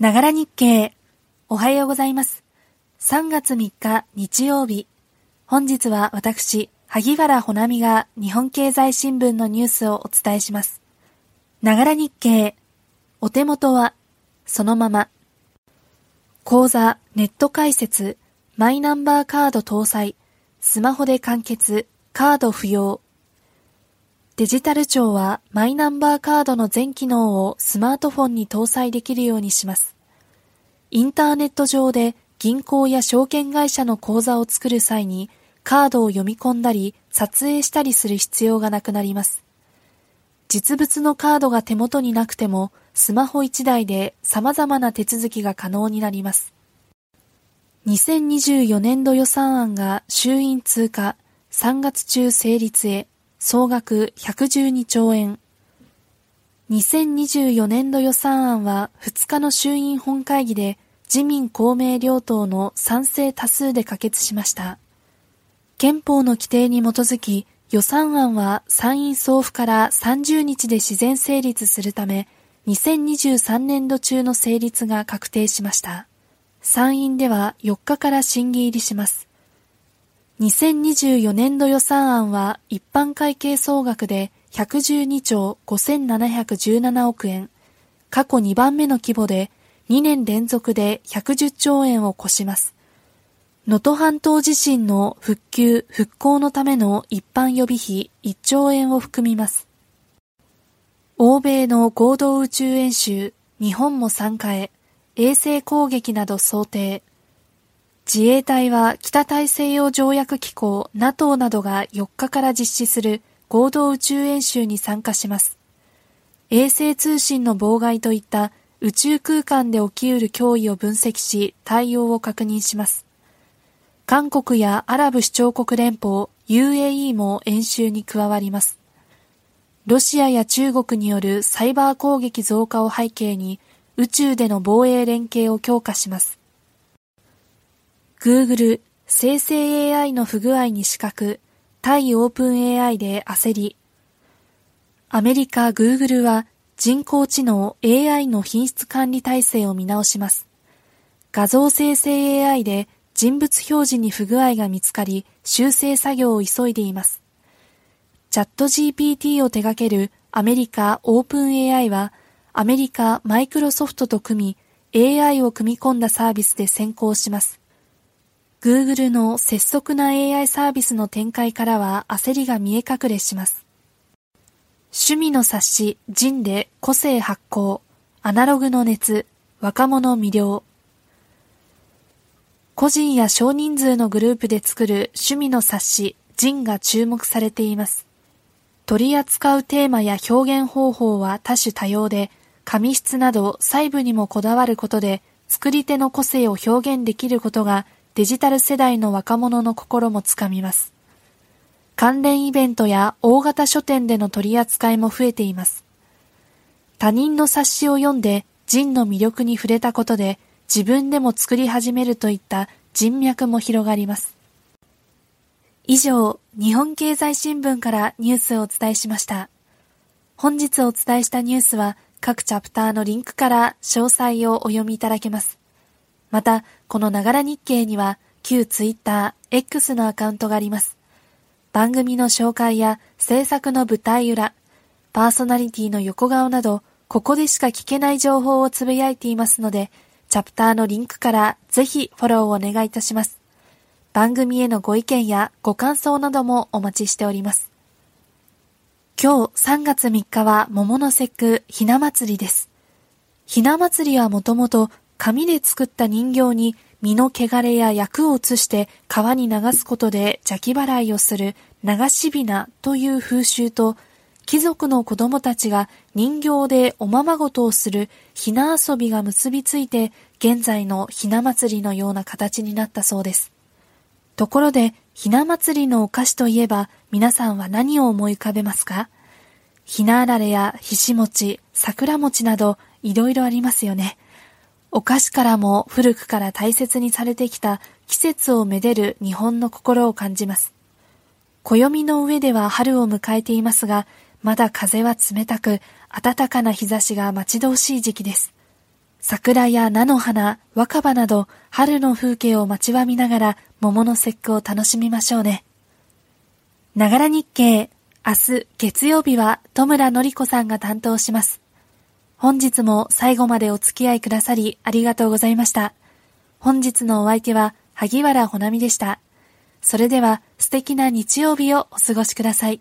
ながら日経。おはようございます。3月3日日曜日。本日は私、萩原ほなみが日本経済新聞のニュースをお伝えします。ながら日経。お手元は、そのまま。講座、ネット解説、マイナンバーカード搭載、スマホで完結、カード不要。デジタル庁はマイナンバーカードの全機能をスマートフォンに搭載できるようにします。インターネット上で銀行や証券会社の口座を作る際にカードを読み込んだり撮影したりする必要がなくなります。実物のカードが手元になくてもスマホ1台で様々な手続きが可能になります。2024年度予算案が衆院通過3月中成立へ総額112兆円。2024年度予算案は2日の衆院本会議で自民公明両党の賛成多数で可決しました。憲法の規定に基づき予算案は参院送付から30日で自然成立するため2023年度中の成立が確定しました。参院では4日から審議入りします。2024年度予算案は一般会計総額で112兆5717億円、過去2番目の規模で2年連続で110兆円を超します。能登半島地震の復旧・復興のための一般予備費1兆円を含みます。欧米の合同宇宙演習、日本も参加へ、衛星攻撃など想定、自衛隊は北大西洋条約機構 NATO などが4日から実施する合同宇宙演習に参加します。衛星通信の妨害といった宇宙空間で起き得る脅威を分析し対応を確認します。韓国やアラブ首長国連邦 UAE も演習に加わります。ロシアや中国によるサイバー攻撃増加を背景に宇宙での防衛連携を強化します。Google 生成 AI の不具合に資格、対オープン AI で焦り。アメリカ Google は人工知能 AI の品質管理体制を見直します。画像生成 AI で人物表示に不具合が見つかり、修正作業を急いでいます。チャット GPT を手掛けるアメリカオープン AI は、アメリカマイクロソフトと組み、AI を組み込んだサービスで先行します。Google の拙速な AI サービスの展開からは焦りが見え隠れします。趣味の冊子、ジンで個性発行、アナログの熱、若者魅了。個人や少人数のグループで作る趣味の冊子、ジンが注目されています。取り扱うテーマや表現方法は多種多様で、紙質など細部にもこだわることで、作り手の個性を表現できることがデジタル世代の若者の心もつかみます。関連イベントや大型書店での取り扱いも増えています。他人の冊子を読んで人の魅力に触れたことで自分でも作り始めるといった人脈も広がります。以上、日本経済新聞からニュースをお伝えしました。本日お伝えしたニュースは各チャプターのリンクから詳細をお読みいただけます。また、このながら日経には、旧ツイッター X のアカウントがあります。番組の紹介や制作の舞台裏、パーソナリティの横顔など、ここでしか聞けない情報をつぶやいていますので、チャプターのリンクからぜひフォローをお願いいたします。番組へのご意見やご感想などもお待ちしております。今日3月3日は桃の節句ひな祭りです。ひな祭りはもともと紙で作った人形に身の汚れや薬を移して川に流すことで邪気払いをする流しびなという風習と、貴族の子供たちが人形でおままごとをするひな遊びが結びついて現在のひな祭りのような形になったそうです。ところで、ひな祭りのお菓子といえば皆さんは何を思い浮かべますか？ひなあられやひし餅、桜餅などいろいろありますよね。お菓子からも古くから大切にされてきた季節をめでる日本の心を感じます。暦の上では春を迎えていますが、まだ風は冷たく、暖かな日差しが待ち遠しい時期です。桜や菜の花、若葉など春の風景を待ちわみながら桃の節句を楽しみましょうね。ながら日経、明日月曜日は戸村のり子さんが担当します。本日も最後までお付き合いくださりありがとうございました。本日のお相手は萩原ほなみでした。それでは素敵な日曜日をお過ごしください。